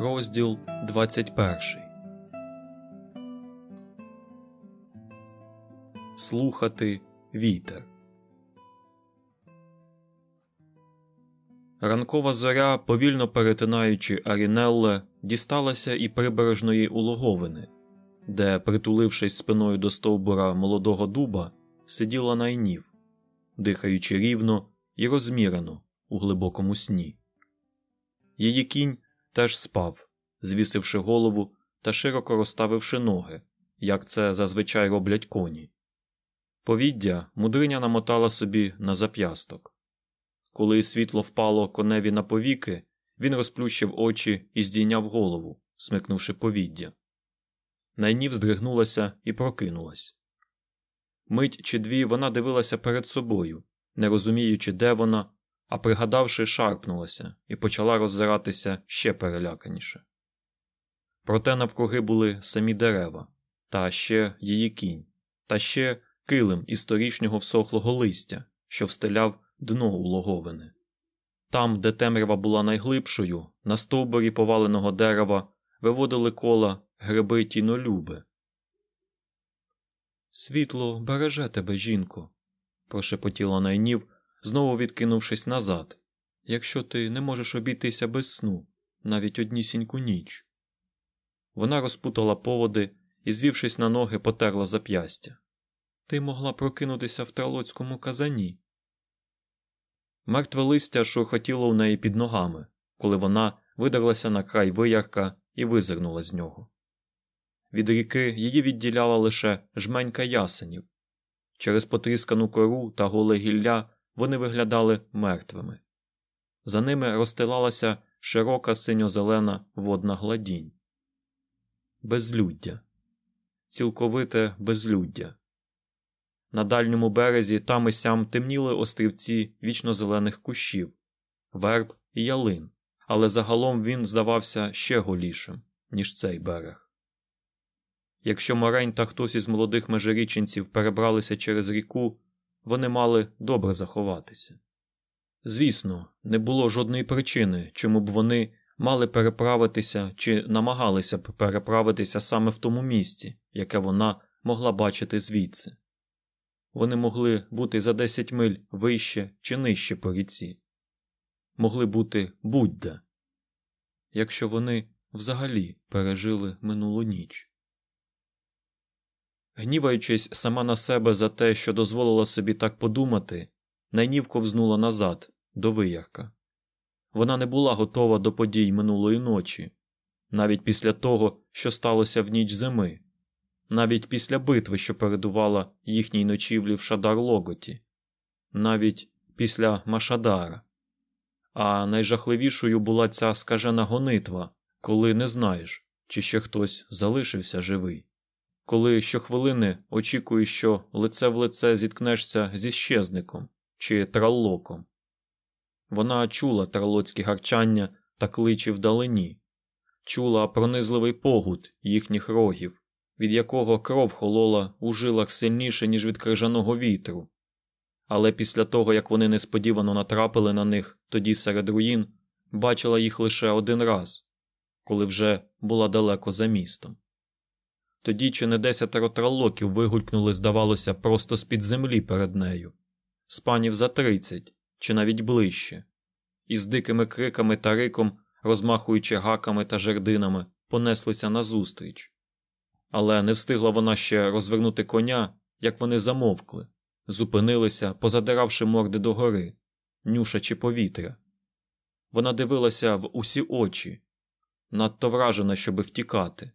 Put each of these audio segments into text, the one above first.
Розділ 21 Слухати вітер. Ранкова зоря, повільно перетинаючи Арінелле, дісталася і прибережної улоговини, де, притулившись спиною до стовбура молодого дуба, сиділа найнів, дихаючи рівно і розмірено у глибокому сні. Її кінь теж спав, звісивши голову та широко розставивши ноги, як це зазвичай роблять коні. Повіддя мудриня намотала собі на зап'ясток. Коли світло впало коневі на повіки, він розплющив очі і здійняв голову, смикнувши повіддя. Найнів здригнулася і прокинулась. Мить чи дві вона дивилася перед собою, не розуміючи, де вона, а пригадавши, шарпнулася і почала роззиратися ще переляканіше. Проте навкруги були самі дерева, та ще її кінь, та ще килим із торішнього всохлого листя, що встиляв дно улоговини. Там, де темрява була найглибшою, на стовбурі поваленого дерева виводили кола гриби тінолюби. Світло береже тебе, жінко, прошепотіла найнів, знову відкинувшись назад, якщо ти не можеш обійтися без сну навіть однісіньку ніч. Вона розпутала поводи і, звівшись на ноги, потерла зап'ястя. Ти могла прокинутися в тралоцькому казані. Мертве листя шурхотіло у неї під ногами, коли вона видерлася на край виярка і визирнула з нього. Від ріки її відділяла лише жменька ясенів. Через потріскану кору та голе гілля вони виглядали мертвими. За ними розстилалася широка синьо-зелена водна гладінь. Безлюддя, цілковите безлюддя. На дальньому березі там і сям темніли острівці вічно-зелених кущів, верб і ялин, але загалом він здавався ще голішим, ніж цей берег. Якщо Морень та хтось із молодих межиріченців перебралися через ріку, вони мали добре заховатися. Звісно, не було жодної причини, чому б вони мали переправитися чи намагалися б переправитися саме в тому місці, яке вона могла бачити звідси. Вони могли бути за 10 миль вище чи нижче по ріці, могли бути будь-де, якщо вони взагалі пережили минулу ніч. Гніваючись сама на себе за те, що дозволила собі так подумати, найнів ковзнула назад, до виярка. Вона не була готова до подій минулої ночі, навіть після того, що сталося в ніч зими, навіть після битви, що передувала їхній ночівлі в Шадар Логоті, навіть після Машадара. А найжахливішою була ця скажена гонитва, коли не знаєш, чи ще хтось залишився живий коли щохвилини очікуєш, що лице в лице зіткнешся зі щезником чи траллоком. Вона чула тралоцькі гарчання та кличі вдалині, чула пронизливий погуд їхніх рогів, від якого кров холола у жилах сильніше, ніж від крижаного вітру. Але після того, як вони несподівано натрапили на них тоді серед руїн, бачила їх лише один раз, коли вже була далеко за містом. Тоді чи не десятеро тралоків вигулькнули, здавалося, просто з-під землі перед нею, з панів за тридцять, чи навіть ближче, і з дикими криками та риком, розмахуючи гаками та жердинами, понеслися назустріч. Але не встигла вона ще розвернути коня, як вони замовкли, зупинилися, позадиравши морди догори, нюшачи повітря. Вона дивилася в усі очі, надто вражена, щоби втікати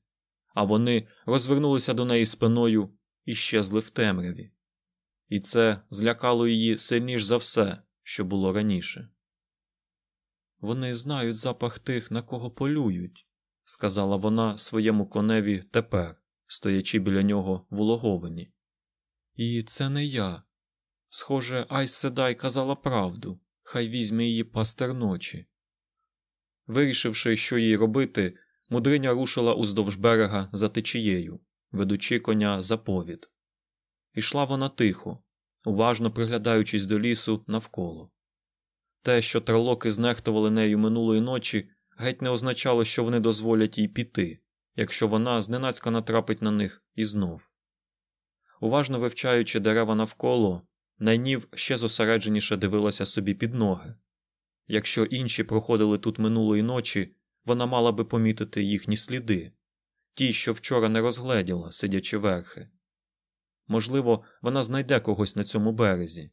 а вони розвернулися до неї спиною і щезли в темряві. І це злякало її сильніш за все, що було раніше. Вони знають запах тих, на кого полюють, сказала вона своєму коневі тепер, стоячи біля нього в улоговині. І це не я. Схоже, Айс Седай казала правду, хай візьме її пастер ночі. Вирішивши, що їй робити, Мудриня рушила уздовж берега за течією, ведучи коня за повід. Ішла вона тихо, уважно приглядаючись до лісу навколо. Те, що тралоки знехтували нею минулої ночі, геть не означало, що вони дозволять їй піти, якщо вона зненацька натрапить на них і знов. Уважно вивчаючи дерева навколо, найнів ще зосередженіше дивилася собі під ноги. Якщо інші проходили тут минулої ночі, вона мала би помітити їхні сліди, ті, що вчора не розгледіла, сидячи верхи. Можливо, вона знайде когось на цьому березі.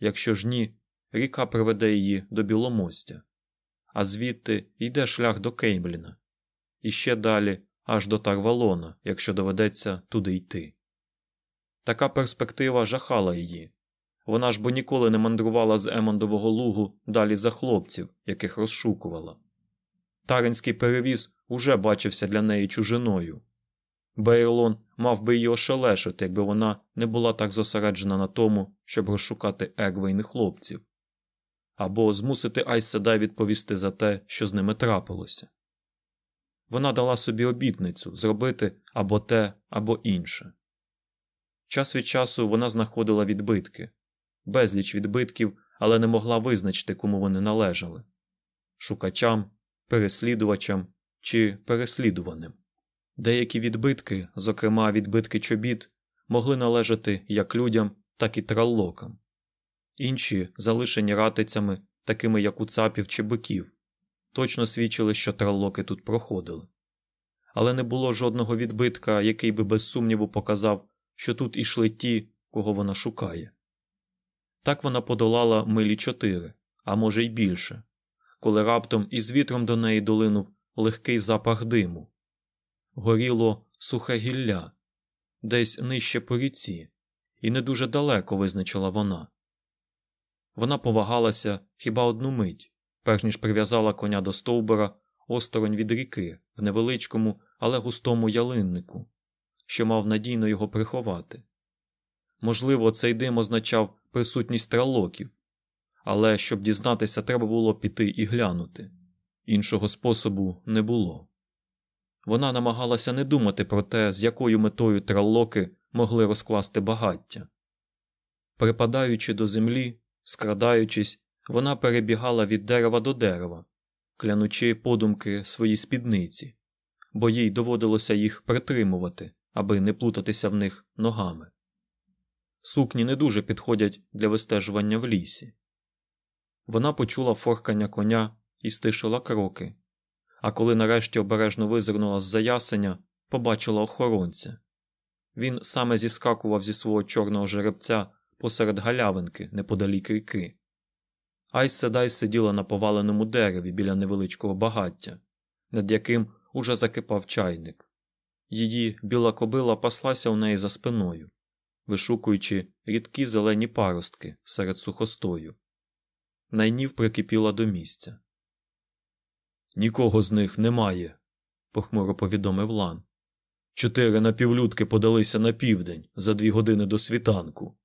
Якщо ж ні, ріка приведе її до Біломостя, а звідти йде шлях до Кеймліна, і ще далі аж до Тарвалона, якщо доведеться туди йти. Така перспектива жахала її. Вона ж бо ніколи не мандрувала з Емондового лугу далі за хлопців, яких розшукувала. Таринський перевіз уже бачився для неї чужиною. Бейрлон мав би її ошелешити, якби вона не була так зосереджена на тому, щоб розшукати Егвейних хлопців, або змусити Айседай відповісти за те, що з ними трапилося. Вона дала собі обітницю зробити або те, або інше. Час від часу вона знаходила відбитки, безліч відбитків, але не могла визначити, кому вони належали шукачам, переслідувачам чи переслідуваним. Деякі відбитки, зокрема відбитки чобіт, могли належати як людям, так і траллокам, інші, залишені ратицями, такими як у цапів чи биків, точно свідчили, що траллоки тут проходили. Але не було жодного відбитка, який би без сумніву показав, що тут ішли ті, кого вона шукає. Так вона подолала милі чотири, а може й більше, коли раптом із вітром до неї долинув легкий запах диму. Горіло сухе гілля, десь нижче по ріці, і не дуже далеко визначила вона. Вона повагалася хіба одну мить, перш ніж прив'язала коня до стовбура осторонь від ріки в невеличкому, але густому ялиннику, що мав надійно його приховати. Можливо, цей дим означав присутність тралоків, але щоб дізнатися, треба було піти і глянути. Іншого способу не було. Вона намагалася не думати про те, з якою метою траллоки могли розкласти багаття. Припадаючи до землі, скрадаючись, вона перебігала від дерева до дерева, клянучи подумки свої спідниці, бо їй доводилося їх притримувати, аби не плутатися в них ногами. Сукні не дуже підходять для вистежування в лісі. Вона почула форкання коня і стишила кроки, а коли нарешті обережно визирнула з за ясеня, побачила охоронця. Він саме зіскакував зі свого чорного жеребця посеред галявинки неподалік ріки. Айс Седай сиділа на поваленому дереві біля невеличкого багаття, над яким уже закипав чайник. Її біла кобила паслася у неї за спиною, вишукуючи рідкі зелені паростки серед сухостою. Найнів прикипіла до місця. Нікого з них немає, похмуро повідомив Лан. Чотири напівлюдки подалися на південь за дві години до світанку.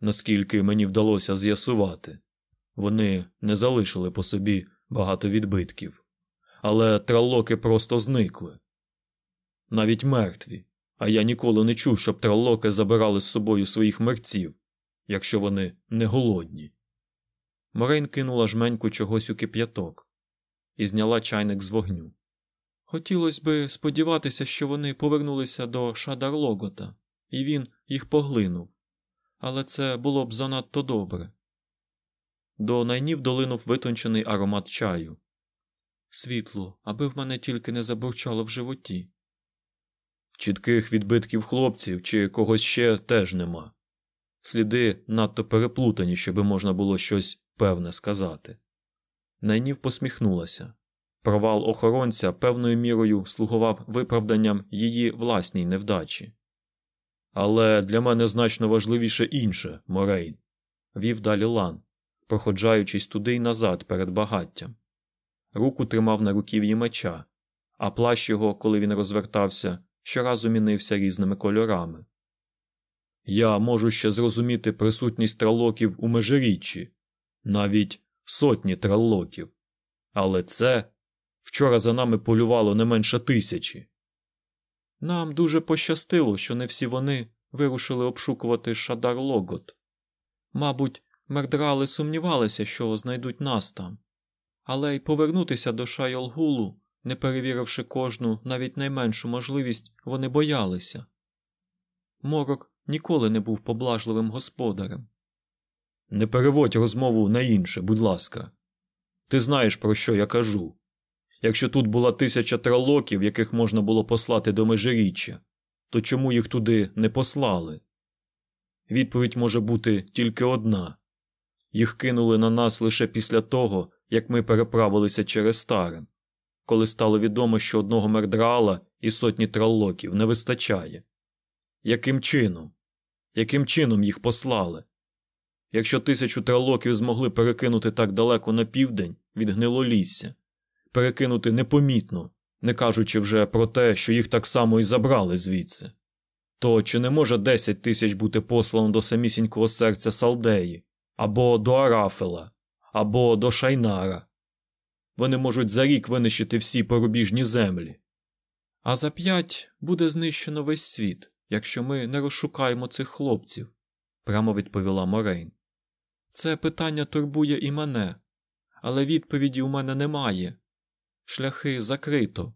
Наскільки мені вдалося з'ясувати, вони не залишили по собі багато відбитків, але траллоки просто зникли. Навіть мертві, а я ніколи не чув, щоб траллоки забирали з собою своїх мерців, якщо вони не голодні. Морейн кинула жменьку чогось у кип'яток і зняла чайник з вогню. Хотілося би сподіватися, що вони повернулися до Шадарлогота, і він їх поглинув, але це було б занадто добре. До найнів долинув витончений аромат чаю. Світло, аби в мене тільки не забурчало в животі. Чітких відбитків хлопців чи когось ще теж нема. Сліди надто переплутані, щоби можна було щось певне сказати. Найнів посміхнулася. Провал охоронця певною мірою слугував виправданням її власній невдачі. Але для мене значно важливіше інше, Морейн, вів далі Лан, проходжаючись туди й назад перед багаттям. Руку тримав на руків'ї меча, а плащ його, коли він розвертався, щоразу мінився різними кольорами. Я можу ще зрозуміти присутність тралоків у межиріччі, навіть сотні траллоків. Але це вчора за нами полювало не менше тисячі. Нам дуже пощастило, що не всі вони вирушили обшукувати Шадар Логот. Мабуть, мердрали сумнівалися, що знайдуть нас там. але й повернутися до Шайолгулу, не перевіривши кожну, навіть найменшу можливість, вони боялися. Морок ніколи не був поблажливим господарем. Не переводь розмову на інше, будь ласка. Ти знаєш, про що я кажу. Якщо тут була тисяча тралоків, яких можна було послати до межиріччя, то чому їх туди не послали? Відповідь може бути тільки одна їх кинули на нас лише після того, як ми переправилися через старим, коли стало відомо, що одного мердраала і сотні тралоків не вистачає. Яким чином? Яким чином їх послали? Якщо тисячу тралоків змогли перекинути так далеко на південь від гнилолісся, перекинути непомітно, не кажучи вже про те, що їх так само і забрали звідси, то чи не може десять тисяч бути послано до самісінького серця Салдеї, або до Арафела, або до Шайнара? Вони можуть за рік винищити всі порубіжні землі. А за п'ять буде знищено весь світ, якщо ми не розшукаємо цих хлопців, прямо відповіла Морейн. Це питання турбує і мене, але відповіді у мене немає. Шляхи закрито,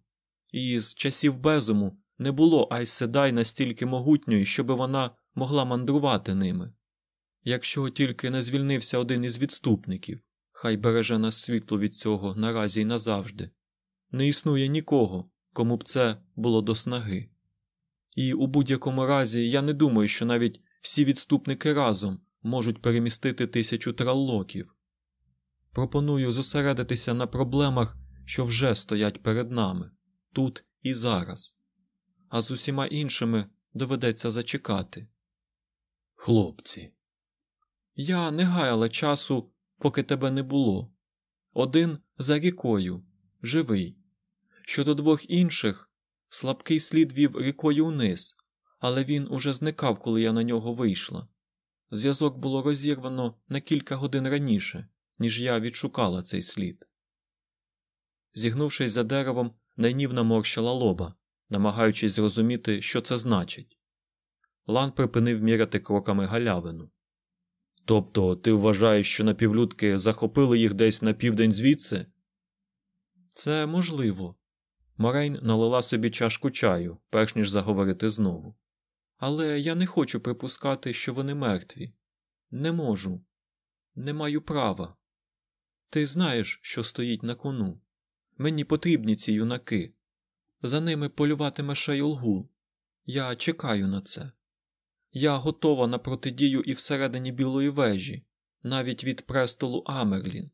і з часів безуму не було Айседай настільки могутньої, щоби вона могла мандрувати ними. Якщо тільки не звільнився один із відступників, хай береже нас світло від цього наразі й назавжди. Не існує нікого, кому б це було до снаги. І у будь-якому разі я не думаю, що навіть всі відступники разом можуть перемістити тисячу траллоків. Пропоную зосередитися на проблемах, що вже стоять перед нами, тут і зараз, а з усіма іншими доведеться зачекати. Хлопці, я не гаяла часу, поки тебе не було. Один за рікою, живий. Щодо двох інших, слабкий слід вів рікою вниз, але він уже зникав, коли я на нього вийшла. Зв'язок було розірвано на кілька годин раніше, ніж я відшукала цей слід. Зігнувшись за деревом, найнів наморщила лоба, намагаючись зрозуміти, що це значить. Лан припинив міряти кроками галявину. Тобто ти вважаєш, що напівлюдки захопили їх десь на південь звідси? Це можливо. Морейн налила собі чашку чаю, перш ніж заговорити знову. Але я не хочу припускати, що вони мертві. Не можу, не маю права. Ти знаєш, що стоїть на кону. Мені потрібні ці юнаки. За ними полюватиме Шайолгул. Я чекаю на це. Я готова на протидію і всередині білої вежі, навіть від престолу Амерлін.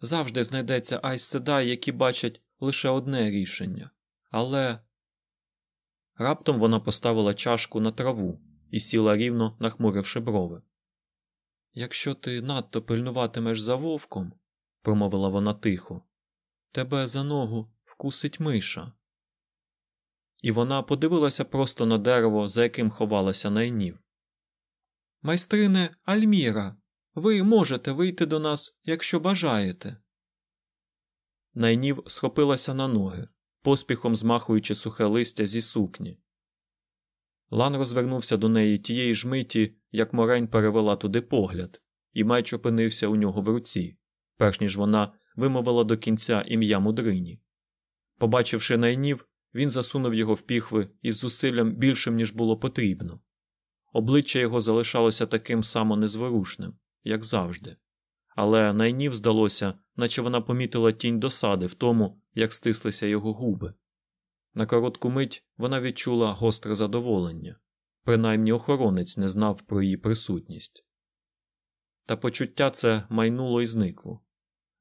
Завжди знайдеться Айс Седай, які бачать лише одне рішення. Але раптом вона поставила чашку на траву і сіла рівно, нахмуривши брови. Якщо ти надто пильнуватимеш за вовком, промовила вона тихо, тебе за ногу вкусить миша і вона подивилася просто на дерево, за яким ховалася найнів. Майстрине Альміра, ви можете вийти до нас, якщо бажаєте. Найнів схопилася на ноги, поспіхом змахуючи сухе листя зі сукні. Лан розвернувся до неї тієї ж миті, як Морень перевела туди погляд, і меч опинився у нього в руці, перш ніж вона вимовила до кінця ім'я мудрині. Побачивши найнів, він засунув його в піхви із зусиллям більшим, ніж було потрібно. Обличчя його залишалося таким само незворушним, як завжди, але найнів здалося, наче вона помітила тінь досади в тому, як стислися його губи. На коротку мить вона відчула гостре задоволення, принаймні охоронець не знав про її присутність. Та почуття це майнуло і зникло.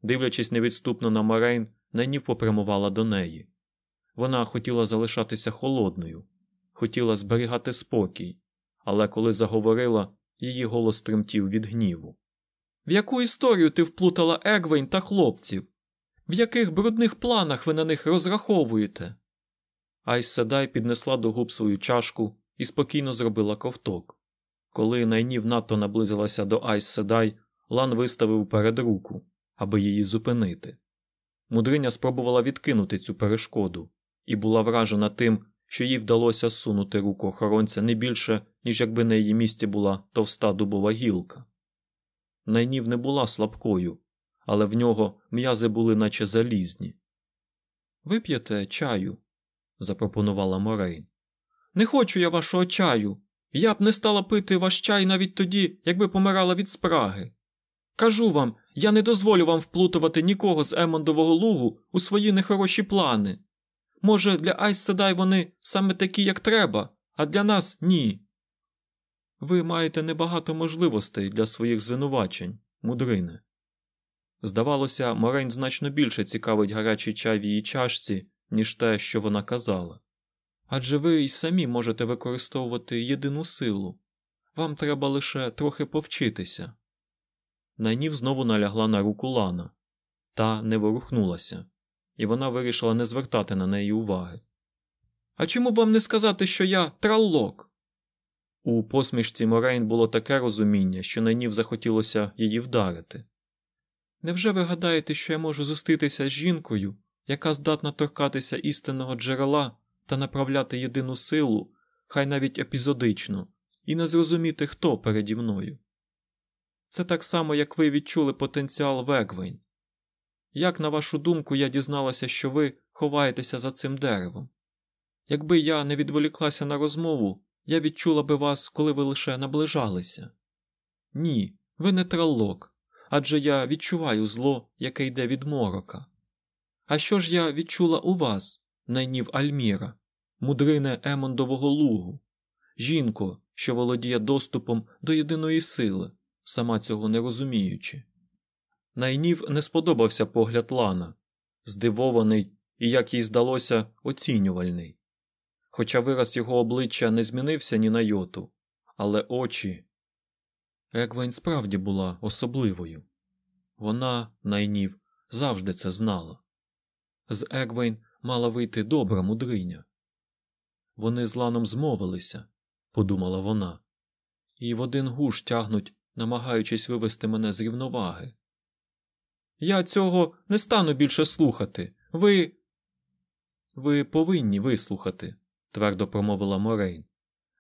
Дивлячись невідступно на Марейн, найнів попрямувала до неї. Вона хотіла залишатися холодною, хотіла зберігати спокій, але коли заговорила, її голос тремтів від гніву. В яку історію ти вплутала Егвейн та хлопців? В яких брудних планах ви на них розраховуєте? Айс Седай піднесла до губ свою чашку і спокійно зробила ковток. Коли Найнів надто наблизилася до Айс Седай, Лан виставив вперед руку, аби її зупинити. Мудриня спробувала відкинути цю перешкоду, і була вражена тим, що їй вдалося сунути руку охоронця не більше, ніж якби на її місці була товста дубова гілка. Найнів не була слабкою, але в нього м'язи були наче залізні. Вип'єте чаю? запропонувала Морейн. Не хочу я вашого чаю. Я б не стала пити ваш чай навіть тоді, якби помирала від спраги. Кажу вам, я не дозволю вам вплутувати нікого з Емондового лугу у свої нехороші плани. Може, для Айс Седай вони саме такі, як треба, а для нас ні. Ви маєте небагато можливостей для своїх звинувачень, мудрине. Здавалося, Морейн значно більше цікавить гарячий чай в її чашці, ніж те, що вона казала. Адже ви й самі можете використовувати єдину силу. Вам треба лише трохи повчитися. Найнів знову налягла на руку Лана, та не ворухнулася, і вона вирішила не звертати на неї уваги. А чому б вам не сказати, що я траллок? У посмішці Морейн було таке розуміння, що Найнів захотілося її вдарити. Невже ви гадаєте, що я можу зустрітися з жінкою, яка здатна торкатися істинного джерела та направляти єдину силу, хай навіть епізодично, і не зрозуміти, хто переді мною? Це так само, як ви відчули потенціал Вегвейн. Як, на вашу думку, я дізналася, що ви ховаєтеся за цим деревом? Якби я не відволіклася на розмову, я відчула би вас, коли ви лише наближалися. Ні, ви не траллок, адже я відчуваю зло, яке йде від морока. А що ж я відчула у вас, найнів Альміра, мудрине Емондового лугу, жінко, що володіє доступом до єдиної сили, сама цього не розуміючи? Найнів не сподобався погляд Лана, здивований і, як їй здалося, оцінювальний. Хоча вираз його обличчя не змінився ні на йоту, але очі. Егвейн справді була особливою. Вона, Найнів, завжди це знала. З Егвейн мала вийти добра мудриня. Вони з ланом змовилися, подумала вона, і в один гуш тягнуть, намагаючись вивести мене з рівноваги. Я цього не стану більше слухати. Ви. Ви повинні вислухати, твердо промовила Морейн.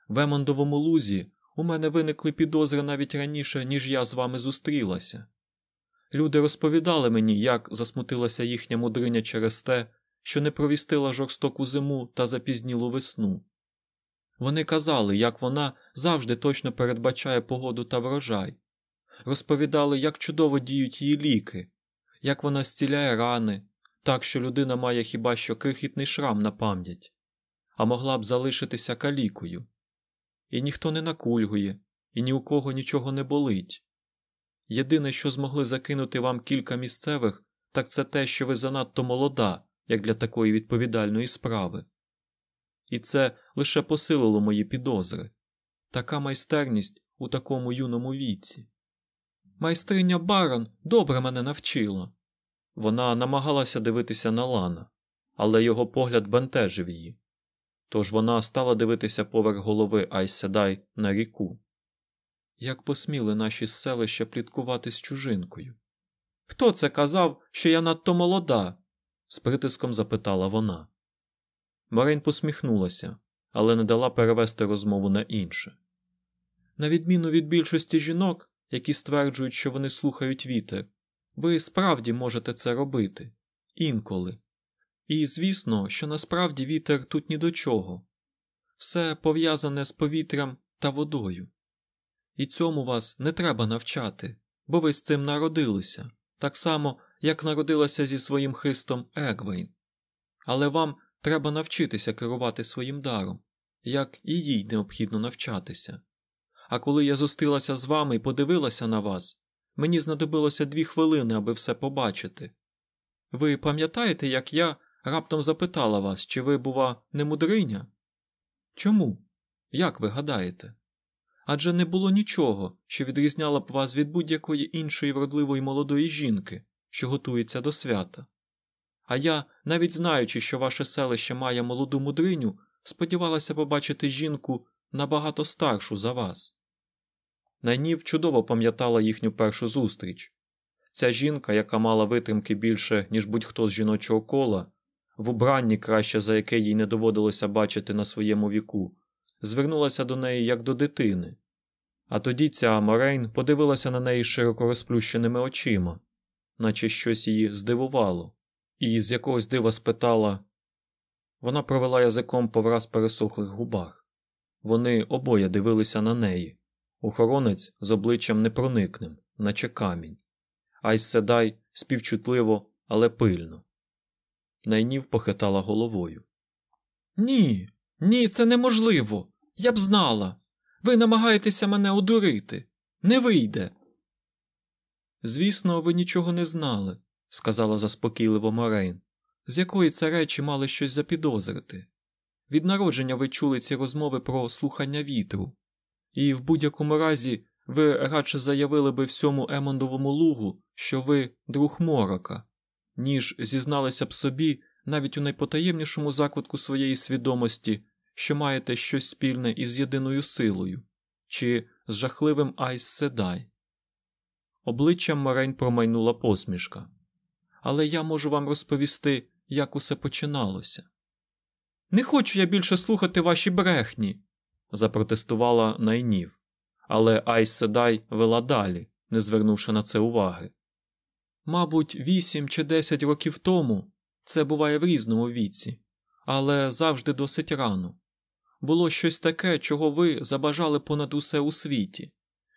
В Емондовому лузі у мене виникли підозри навіть раніше, ніж я з вами зустрілася. Люди розповідали мені, як засмутилася їхня мудриня через те, що не провістила жорстоку зиму та запізнілу весну. Вони казали, як вона завжди точно передбачає погоду та врожай, розповідали, як чудово діють її ліки, як вона зціляє рани, так що людина має хіба що крихітний шрам на пам'ять, а могла б залишитися калікою. І ніхто не накульгує, і ні у кого нічого не болить. Єдине, що змогли закинути вам кілька місцевих, так це те, що ви занадто молода, як для такої відповідальної справи. І це лише посилило мої підозри така майстерність у такому юному віці. Майстриня Барон добре мене навчила. Вона намагалася дивитися на Лана, але його погляд бентежив її. Тож вона стала дивитися поверх голови Айседай на ріку. Як посміли наші селища пліткувати з чужинкою? Хто це казав, що я надто молода? з притиском запитала вона. Марин посміхнулася, але не дала перевести розмову на інше. На відміну від більшості жінок, які стверджують, що вони слухають вітер, ви справді можете це робити інколи. І звісно, що насправді вітер тут ні до чого все пов'язане з повітрям та водою. І цьому вас не треба навчати, бо ви з цим народилися, так само, як народилася зі своїм хистом Егвейн. Але вам треба навчитися керувати своїм даром, як і їй необхідно навчатися. А коли я зустрілася з вами і подивилася на вас, мені знадобилося дві хвилини, аби все побачити. Ви пам'ятаєте, як я раптом запитала вас, чи ви, бува, не мудриня? Чому? Як ви гадаєте? Адже не було нічого, що відрізняло б вас від будь-якої іншої вродливої молодої жінки, що готується до свята. А я, навіть знаючи, що ваше селище має молоду мудриню, сподівалася побачити жінку набагато старшу за вас. Найнів чудово пам'ятала їхню першу зустріч. Ця жінка, яка мала витримки більше, ніж будь-хто з жіночого кола, в убранні краще за яке їй не доводилося бачити на своєму віку, звернулася до неї як до дитини. А тоді ця Морейн подивилася на неї широко розплющеними очима, наче щось її здивувало, і з якогось дива спитала. Вона провела язиком по враз пересохлих губах. Вони обоє дивилися на неї. Охоронець з обличчям непроникним, наче камінь. Айс Седай співчутливо, але пильно. Найнів похитала головою. Ні, ні, це неможливо. Я б знала. Ви намагаєтеся мене одурити. Не вийде. Звісно, ви нічого не знали, сказала заспокійливо Морейн. З якої це речі мали щось запідозрити? Від народження ви чули ці розмови про слухання вітру, і в будь-якому разі ви радше заявили би всьому Емондовому лугу, що ви друг морока, ніж зізналися б собі навіть у найпотаємнішому закутку своєї свідомості, що маєте щось спільне із єдиною силою, чи з жахливим Айс Седай. Обличчям Марень промайнула посмішка. Але я можу вам розповісти, як усе починалося. Не хочу я більше слухати ваші брехні, запротестувала найнів, але Айс Седай вела далі, не звернувши на це уваги. Мабуть, вісім чи десять років тому це буває в різному віці, але завжди досить рано. Було щось таке, чого ви забажали понад усе у світі,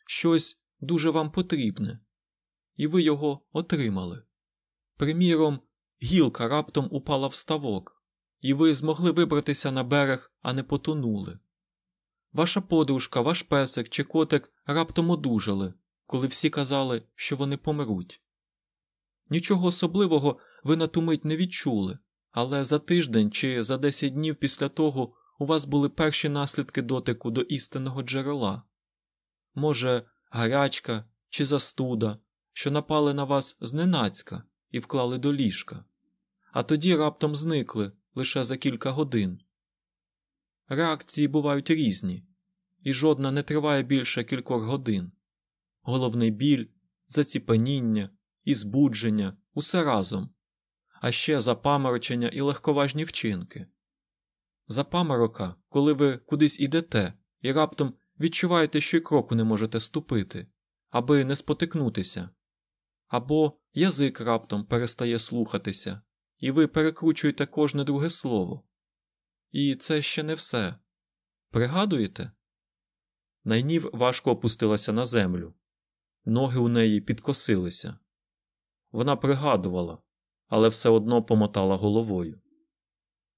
щось дуже вам потрібне, і ви його отримали. Приміром, гілка раптом упала в ставок, і ви змогли вибратися на берег, а не потонули. Ваша подружка, ваш песик чи котик раптом одужали, коли всі казали, що вони помруть. Нічого особливого ви на ту мить не відчули, але за тиждень чи за десять днів після того у вас були перші наслідки дотику до істинного джерела. Може, гарячка чи застуда, що напали на вас зненацька і вклали до ліжка, а тоді раптом зникли лише за кілька годин. Реакції бувають різні, і жодна не триває більше кількох годин. Головний біль, заціпаніння і збудження усе разом, а ще запаморочення і легковажні вчинки. Запаморока, коли ви кудись ідете і раптом відчуваєте, що й кроку не можете ступити, аби не спотикнутися, або язик раптом перестає слухатися, і ви перекручуєте кожне друге слово. І це ще не все. Пригадуєте? Найнів важко опустилася на землю, ноги у неї підкосилися. Вона пригадувала, але все одно помотала головою.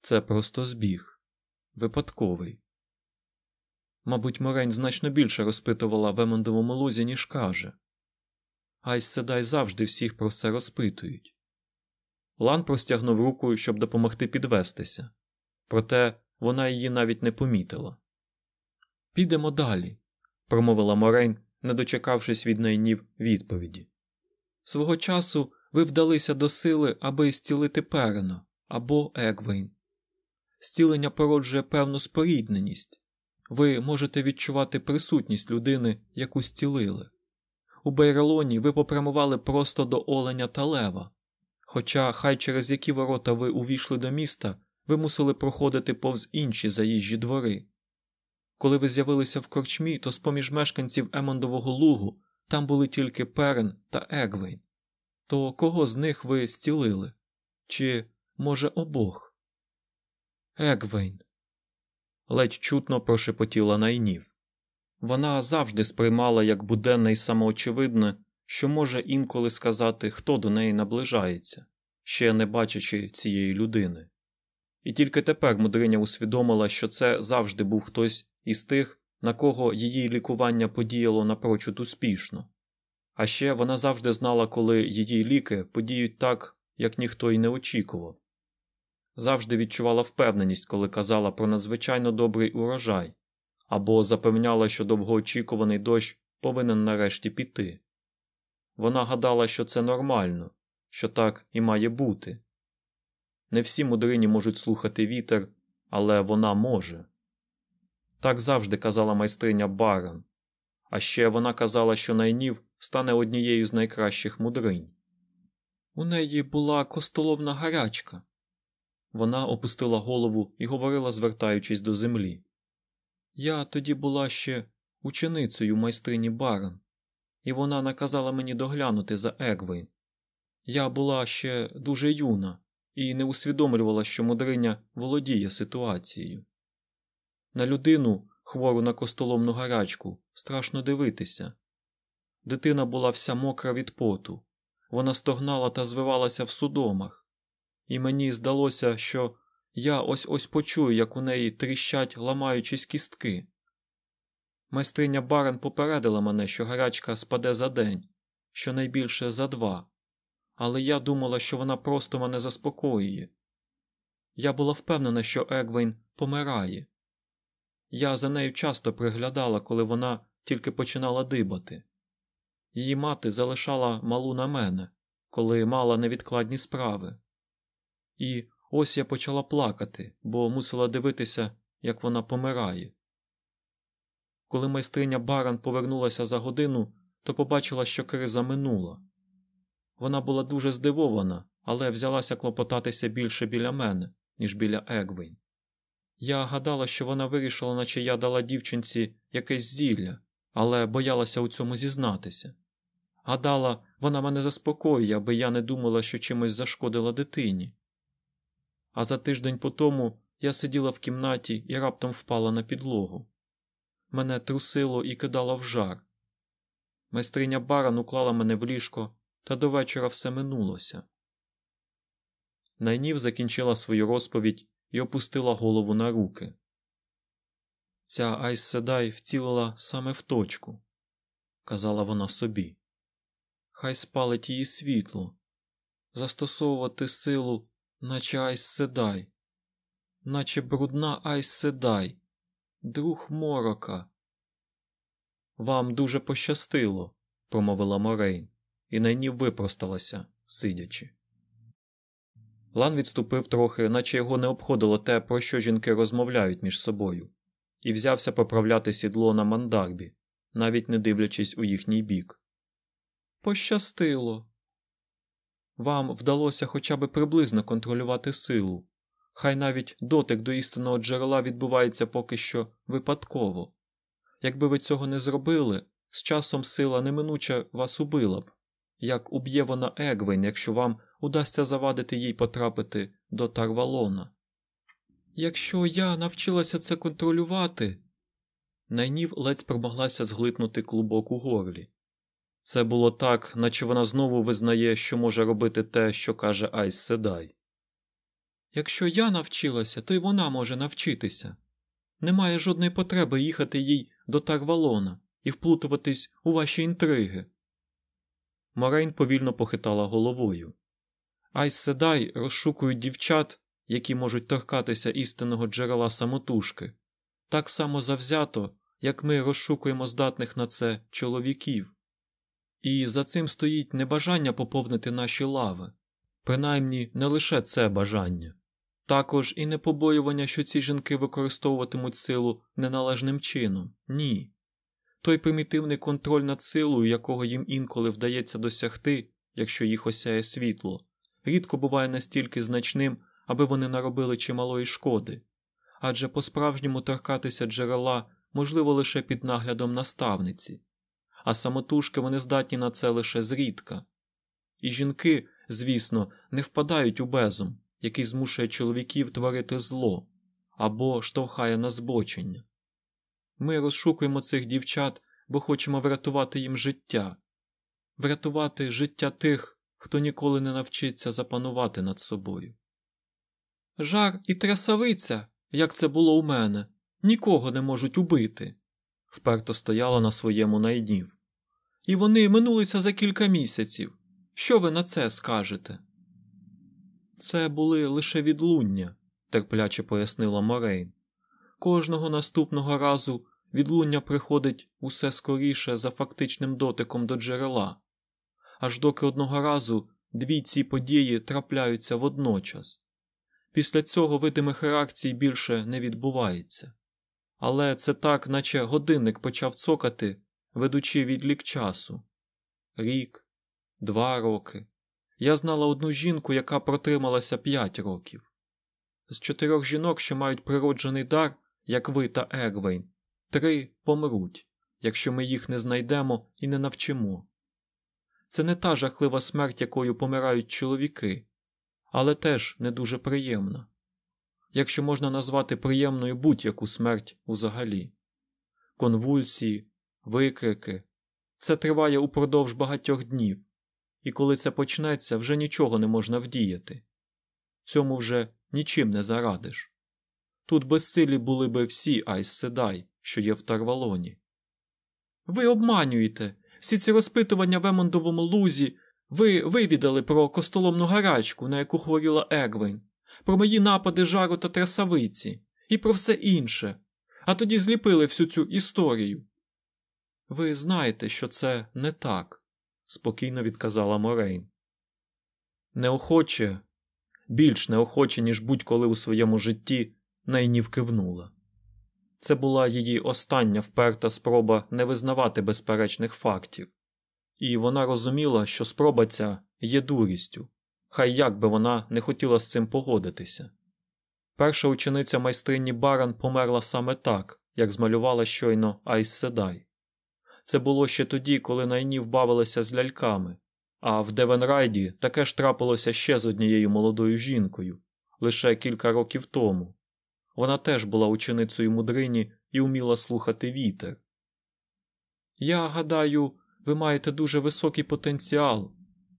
Це просто збіг, випадковий. Мабуть, Морень значно більше розпитувала в Емондовому лузі, ніж каже. Айс Седай завжди всіх про все розпитують. Лан простягнув руку, щоб допомогти підвестися, проте вона її навіть не помітила. Підемо далі, промовила Морейн, не дочекавшись від найнів відповіді. Свого часу ви вдалися до сили, аби зцілити Перена або Егвейн. Зцілення породжує певну спорідненість. Ви можете відчувати присутність людини, яку зцілили. У Бейрелоні ви попрямували просто до Оленя та Лева. Хоча, хай через які ворота ви увійшли до міста, ви мусили проходити повз інші заїжджі двори. Коли ви з'явилися в корчмі, то з поміж мешканців Емондового лугу там були тільки Перен та Егвейн. То кого з них ви зцілили? Чи, може, обох? Егвейн. ледь чутно прошепотіла найнів. Вона завжди сприймала як буденне й самоочевидне, що може інколи сказати, хто до неї наближається, ще не бачачи цієї людини. І тільки тепер мудриня усвідомила, що це завжди був хтось із тих, на кого її лікування подіяло напрочуд успішно. А ще вона завжди знала, коли її ліки подіють так, як ніхто й не очікував. Завжди відчувала впевненість, коли казала про надзвичайно добрий урожай, або запевняла, що довгоочікуваний дощ повинен нарешті піти. Вона гадала, що це нормально, що так і має бути. Не всі мудрині можуть слухати вітер, але вона може. Так завжди казала майстриня Баран, а ще вона казала, що найнів стане однією з найкращих мудринь. У неї була костоловна гарячка. Вона опустила голову і говорила, звертаючись до землі. Я тоді була ще ученицею майстрині Баран, і вона наказала мені доглянути за Егвейн. Я була ще дуже юна і не усвідомлювала, що мудриня володіє ситуацією. На людину, хвору на костоломну гарячку, страшно дивитися. Дитина була вся мокра від поту, вона стогнала та звивалася в судомах, і мені здалося, що я ось ось почую, як у неї тріщать, ламаючись кістки. Майстриня барен попередила мене, що гарячка спаде за день, щонайбільше за два, але я думала, що вона просто мене заспокоює. Я була впевнена, що Егвейн помирає. Я за нею часто приглядала, коли вона тільки починала дибати. Її мати залишала малу на мене, коли мала невідкладні справи. І ось я почала плакати, бо мусила дивитися, як вона помирає. Коли майстриня Баран повернулася за годину, то побачила, що криза минула. Вона була дуже здивована, але взялася клопотатися більше біля мене, ніж біля Егвейн. Я гадала, що вона вирішила, наче я дала дівчинці якесь зілля, але боялася у цьому зізнатися. Гадала, вона мене заспокоює, аби я не думала, що чимось зашкодила дитині. А за тиждень по тому я сиділа в кімнаті і раптом впала на підлогу. Мене трусило і кидало в жар. Майстриня Баран уклала мене в ліжко, та до вечора все минулося. Найнів закінчила свою розповідь і опустила голову на руки. Ця Айс Седай поцілила саме в точку, казала вона собі. Хай спалить її світло, застосовувати силу, наче Айс Седай, наче брудна Айс Седай, друг морока. Вам дуже пощастило, промовила Морейн, і найнів випросталася, сидячи. Лан відступив трохи, наче його не обходило те, про що жінки розмовляють між собою, і взявся поправляти сідло на мандарбі, навіть не дивлячись у їхній бік. Пощастило. Вам вдалося хоча б приблизно контролювати силу. Хай навіть дотик до істинного джерела відбувається поки що випадково. Якби ви цього не зробили, з часом сила неминуче вас убила б, як уб'є вона Егвейн, якщо вам удасться завадити їй потрапити до Тарвалона. Якщо я навчилася це контролювати. Найнів ледь спромоглася зглитнути клубок у горлі. Це було так, наче вона знову визнає, що може робити те, що каже Айс Седай. Якщо я навчилася, то й вона може навчитися. Немає жодної потреби їхати їй до Тарвалона і вплутуватись у ваші інтриги. Морейн повільно похитала головою. Айс Седай розшукують дівчат, які можуть торкатися істинного джерела самотужки, так само завзято, як ми розшукуємо здатних на це чоловіків. І за цим стоїть не бажання поповнити наші лави, принаймні не лише це бажання, також і не побоювання, що ці жінки використовуватимуть силу неналежним чином, ні. Той примітивний контроль над силою, якого їм інколи вдається досягти, якщо їх осяє світло, рідко буває настільки значним, аби вони наробили чималої шкоди, адже по-справжньому торкатися джерела можливо лише під наглядом наставниці, а самотужки вони здатні на це лише зрідка. І жінки, звісно, не впадають у безум, який змушує чоловіків творити зло або штовхає на збочення. Ми розшукуємо цих дівчат, бо хочемо врятувати їм життя, врятувати життя тих, хто ніколи не навчиться запанувати над собою. Жар і трясавиця, як це було у мене, нікого не можуть убити, вперто стояла на своєму найднів. І вони минулися за кілька місяців. Що ви на це скажете? Це були лише відлуння, терпляче пояснила Морейн. Кожного наступного разу відлуння приходить усе скоріше за фактичним дотиком до джерела, аж доки одного разу дві ці події трапляються водночас. Після цього видимих реакцій більше не відбувається. Але це так, наче годинник почав цокати, ведучи відлік часу. Рік, два роки. Я знала одну жінку, яка протрималася п'ять років. З чотирьох жінок, що мають природжений дар, як ви та Егвейн, три помруть, якщо ми їх не знайдемо і не навчимо. Це не та жахлива смерть, якою помирають чоловіки, але теж не дуже приємна, якщо можна назвати приємною будь-яку смерть узагалі. Конвульсії, викрики це триває упродовж багатьох днів, і коли це почнеться, вже нічого не можна вдіяти. Цьому вже нічим не зарадиш. Тут безсилі були би всі Айс Седай, що є в Тарвалоні. Ви обманюєте. Всі ці розпитування в Емондовому лузі. Ви вивідали про костоломну гарачку, на яку хворіла Егвейн, про мої напади жару та трясавиці, і про все інше, а тоді зліпили всю цю історію. Ви знаєте, що це не так, спокійно відказала Морейн. Неохоче, більш неохоче, ніж будь-коли у своєму житті, Найнів кивнула. Це була її остання вперта спроба не визнавати безперечних фактів, і вона розуміла, що спроба ця є дурістю, хай як би вона не хотіла з цим погодитися. Перша учениця майстрині Баран померла саме так, як змалювала щойно Айс Седай. Це було ще тоді, коли найнів бавилися з ляльками, а в Девенрайді таке ж трапилося ще з однією молодою жінкою лише кілька років тому. Вона теж була ученицею мудрині і вміла слухати вітер. Я гадаю, ви маєте дуже високий потенціал,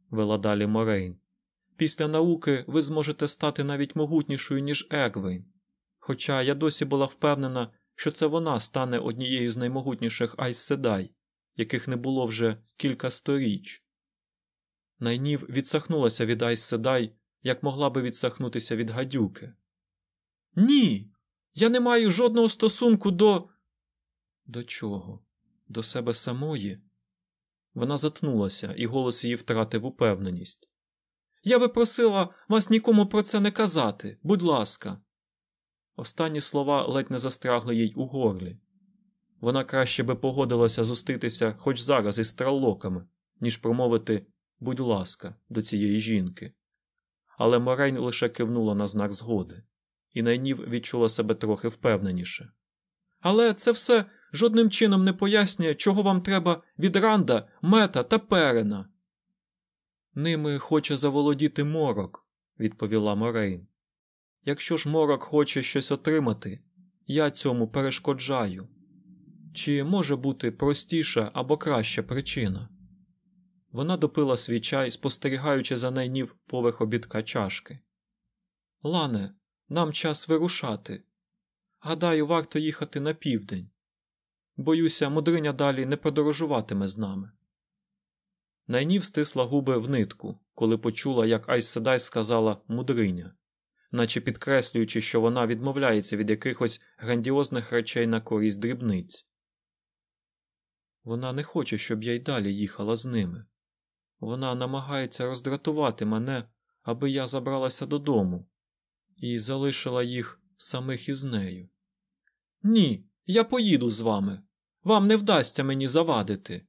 вела далі Морейн. Після науки ви зможете стати навіть могутнішою, ніж Егвейн. Хоча я досі була впевнена, що це вона стане однією з наймогутніших Айсседай, яких не було вже кілька сторіч. Найнів відсахнулася від Айсседай, як могла би відсахнутися від гадюки. Ні, я не маю жодного стосунку до. До чого? До себе самої? Вона затнулася, і голос її втратив упевненість. Я би просила вас нікому про це не казати, будь ласка. Останні слова ледь не застрягли їй у горлі. Вона краще би погодилася зустрітися хоч зараз із траллоками, ніж промовити будь ласка, до цієї жінки. Але Морейн лише кивнула на знак згоди і найнів відчула себе трохи впевненіше. Але це все жодним чином не пояснює, чого вам треба від Ранда, мета та перена. Ними хоче заволодіти морок, відповіла Морейн. Якщо ж морок хоче щось отримати, я цьому перешкоджаю. Чи може бути простіша або краща причина? Вона допила свій чай, спостерігаючи за найнів поверх обідка чашки. Лане, нам час вирушати. Гадаю, варто їхати на південь. Боюся, мудриня далі не подорожуватиме з нами. Найнів стисла губи в нитку, коли почула, як Айс Седай сказала мудриня, наче підкреслюючи, що вона відмовляється від якихось грандіозних речей на користь дрібниць. Вона не хоче, щоб я й далі їхала з ними. Вона намагається роздратувати мене, аби я забралася додому, і залишила їх самих із нею. Ні, я поїду з вами. Вам не вдасться мені завадити.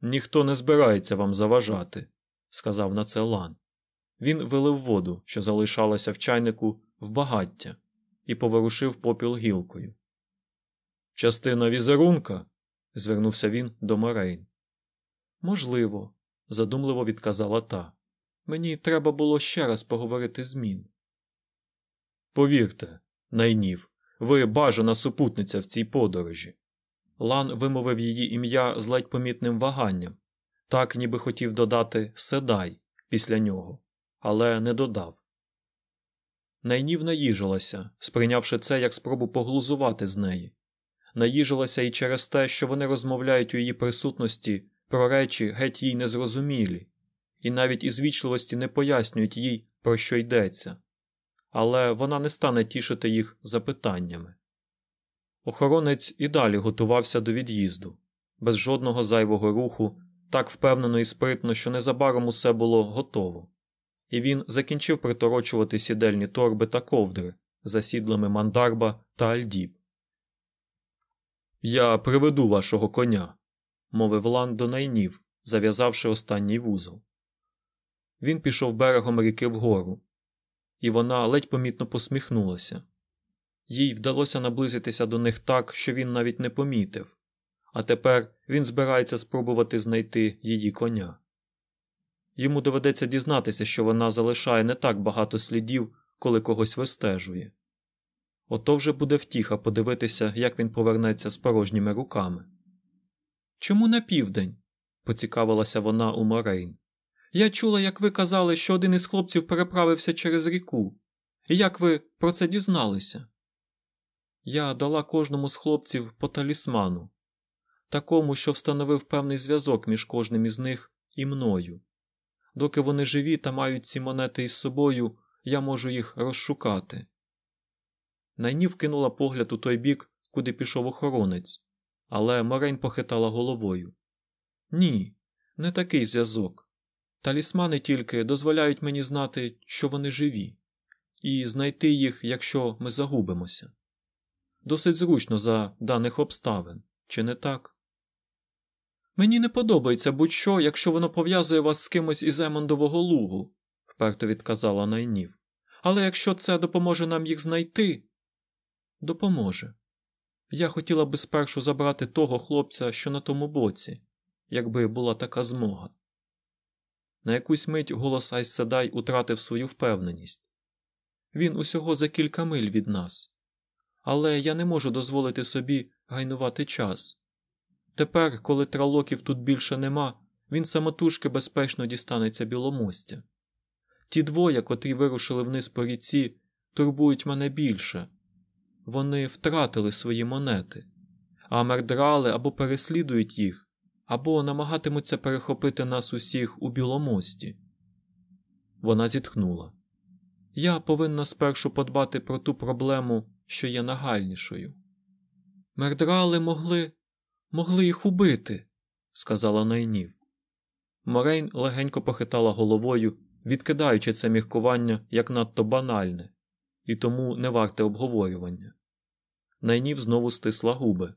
Ніхто не збирається вам заважати, сказав на це Лан. Він вилив воду, що залишалася в чайнику, в багаття, і поворушив попіл гілкою. Частина візерунка? звернувся він до Морейн. Можливо, задумливо відказала та. Мені треба було ще раз поговорити з Мін. Повірте, найнів, ви бажана супутниця в цій подорожі. Лан вимовив її ім'я з ледь помітним ваганням, так ніби хотів додати седай після нього, але не додав. Найнів наїжилася, сприйнявши це як спробу поглузувати з неї. Наїжилася і через те, що вони розмовляють у її присутності про речі геть їй незрозумілі, і навіть із вічливості не пояснюють їй, про що йдеться але вона не стане тішити їх запитаннями. Охоронець і далі готувався до від'їзду, без жодного зайвого руху, так впевнено і спритно, що незабаром усе було готово, і він закінчив приторочувати сідельні торби та ковдри за сідлами мандарба та альдіб. Я приведу вашого коня, мовив Лан до найнів, зав'язавши останній вузол. Він пішов берегом ріки вгору, і вона ледь помітно посміхнулася. Їй вдалося наблизитися до них так, що він навіть не помітив, а тепер він збирається спробувати знайти її коня. Йому доведеться дізнатися, що вона залишає не так багато слідів, коли когось вистежує. Ото вже буде втіха подивитися, як він повернеться з порожніми руками. Чому на південь? поцікавилася вона у Морейн. Я чула, як ви казали, що один із хлопців переправився через ріку. І як ви про це дізналися? Я дала кожному з хлопців по талісману, такому, що встановив певний зв'язок між кожним із них і мною. Доки вони живі та мають ці монети із собою, я можу їх розшукати. Найнів кинула погляд у той бік, куди пішов охоронець, але Морейн похитала головою. Ні, не такий зв'язок. Талісмани тільки дозволяють мені знати, що вони живі, і знайти їх, якщо ми загубимося. Досить зручно за даних обставин, чи не так? Мені не подобається будь-що, якщо воно пов'язує вас з кимось із Емондового лугу, вперто відказала найнів. Але якщо це допоможе нам їх знайти, допоможе. Я хотіла би спершу забрати того хлопця, що на тому боці, якби була така змога. На якусь мить голос Айсседай утратив свою впевненість. Він усього за кілька миль від нас. Але я не можу дозволити собі гайнувати час. Тепер, коли тралоків тут більше нема, він самотужки безпечно дістанеться біломостя. Ті двоє, котрі вирушили вниз по ріці, турбують мене більше. Вони втратили свої монети, а мердрали або переслідують їх, або намагатимуться перехопити нас усіх у біломості. Вона зітхнула. Я повинна спершу подбати про ту проблему, що є нагальнішою. Мердрали могли могли їх убити, сказала найнів. Морейн легенько похитала головою, відкидаючи це міркування як надто банальне, і тому не варте обговорювання. Найнів знову стисла губи.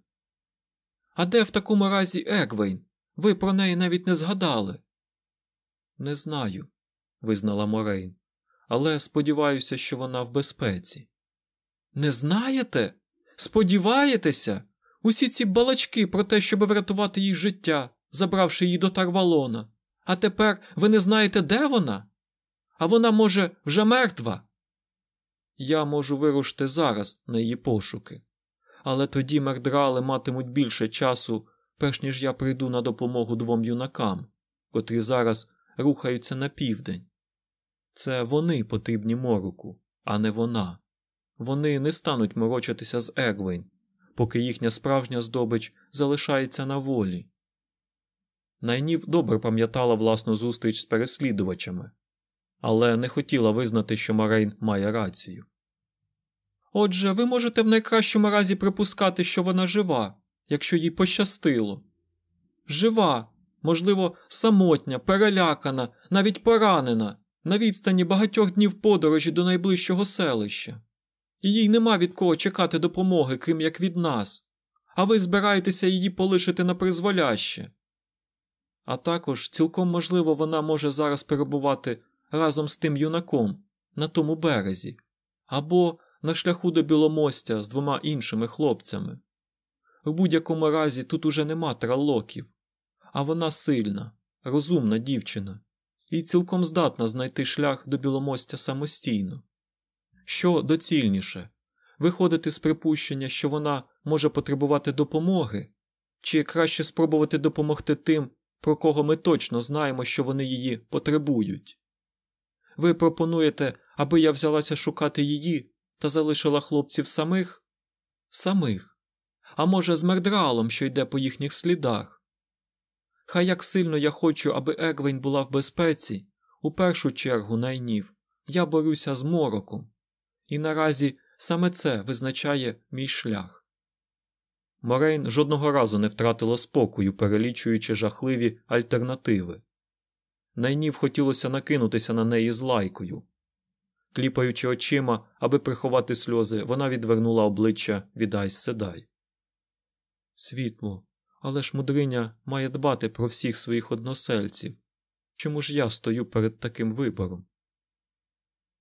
А де в такому разі Егвейн? Ви про неї навіть не згадали. Не знаю, визнала Морейн, але сподіваюся, що вона в безпеці. Не знаєте? Сподіваєтеся? Усі ці балачки про те, щоб врятувати їй життя, забравши її до Тарвалона. А тепер ви не знаєте, де вона? А вона, може, вже мертва? Я можу вирушити зараз на її пошуки, але тоді мерддраали матимуть більше часу, перш ніж я прийду на допомогу двом юнакам, котрі зараз рухаються на південь. Це вони потрібні Мороку, а не вона. Вони не стануть морочитися з Егвейн, поки їхня справжня здобич залишається на волі. Найнів добре пам'ятала власну зустріч з переслідувачами, але не хотіла визнати, що Морейн має рацію. Отже, ви можете в найкращому разі припускати, що вона жива, якщо їй пощастило. Жива, можливо, самотня, перелякана, навіть поранена, на відстані багатьох днів подорожі до найближчого селища і їй нема від кого чекати допомоги, крім як від нас, а ви збираєтеся її полишити на призволяще. А також цілком можливо вона може зараз перебувати разом з тим юнаком на тому березі, або на шляху до Біломостя з двома іншими хлопцями. У будь-якому разі тут уже нема тралоків, а вона сильна, розумна дівчина і цілком здатна знайти шлях до Біломостя самостійно. Що доцільніше виходити з припущення, що вона може потребувати допомоги, чи краще спробувати допомогти тим, про кого ми точно знаємо, що вони її потребують. Ви пропонуєте, аби я взялася шукати її та залишила хлопців самих? Самих. А може, з мердралом, що йде по їхніх слідах. Хай як сильно я хочу, аби Егвень була в безпеці, у першу чергу найнів, я борюся з мороком. І наразі саме це визначає мій шлях. Морейн жодного разу не втратила спокою, перелічуючи жахливі альтернативи. Найнів хотілося накинутися на неї з лайкою. Кліпаючи очима, аби приховати сльози, вона відвернула обличчя від Айс Седай. Світло, але ж мудриня має дбати про всіх своїх односельців. Чому ж я стою перед таким вибором?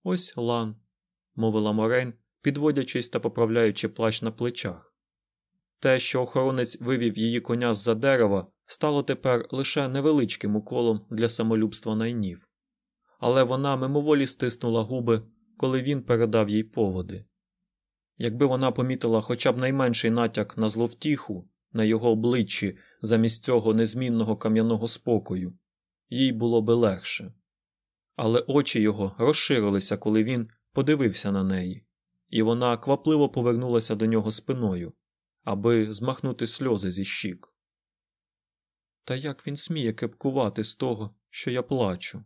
Ось Лан, мовила Морейн, підводячись та поправляючи плащ на плечах. Те, що охоронець вивів її коня з за дерева, стало тепер лише невеличким уколом для самолюбства найнів, але вона мимоволі стиснула губи, коли він передав їй поводи. Якби вона помітила хоча б найменший натяк на зловтіху на його обличчі замість цього незмінного кам'яного спокою, їй було би легше. Але очі його розширилися, коли він подивився на неї, і вона квапливо повернулася до нього спиною, аби змахнути сльози зі щік. Та як він сміє кепкувати з того, що я плачу?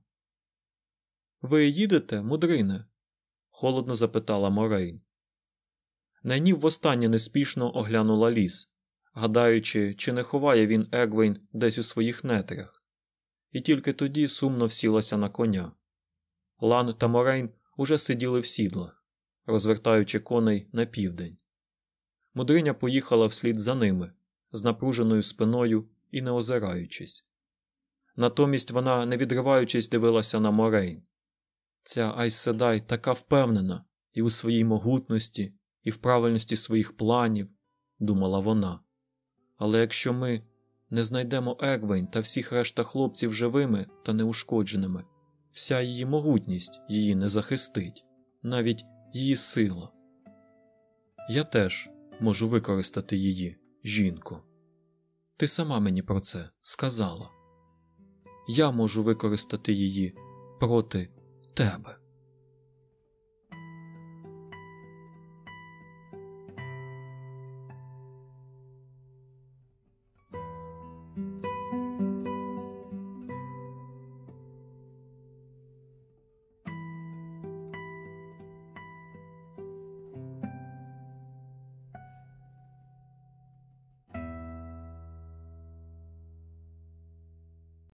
Ви їдете, мудрине? холодно запитала Морейн. Найнів востаннє неспішно оглянула ліс, гадаючи, чи не ховає він Егвейн десь у своїх нетрях, і тільки тоді сумно всілася на коня. Лан та Морейн уже сиділи в сідлах, розвертаючи коней на південь. Мудриня поїхала вслід за ними, з напруженою спиною і не озираючись. Натомість вона, не відриваючись, дивилася на Морейн. Ця Айседай така впевнена і у своїй могутності, і в правильності своїх планів, думала вона. Але якщо ми не знайдемо Егвейн та всіх решта хлопців живими та неушкодженими, вся її могутність її не захистить, навіть її сила. Я теж можу використати її, жінко. Ти сама мені про це сказала. Я можу використати її проти тебе.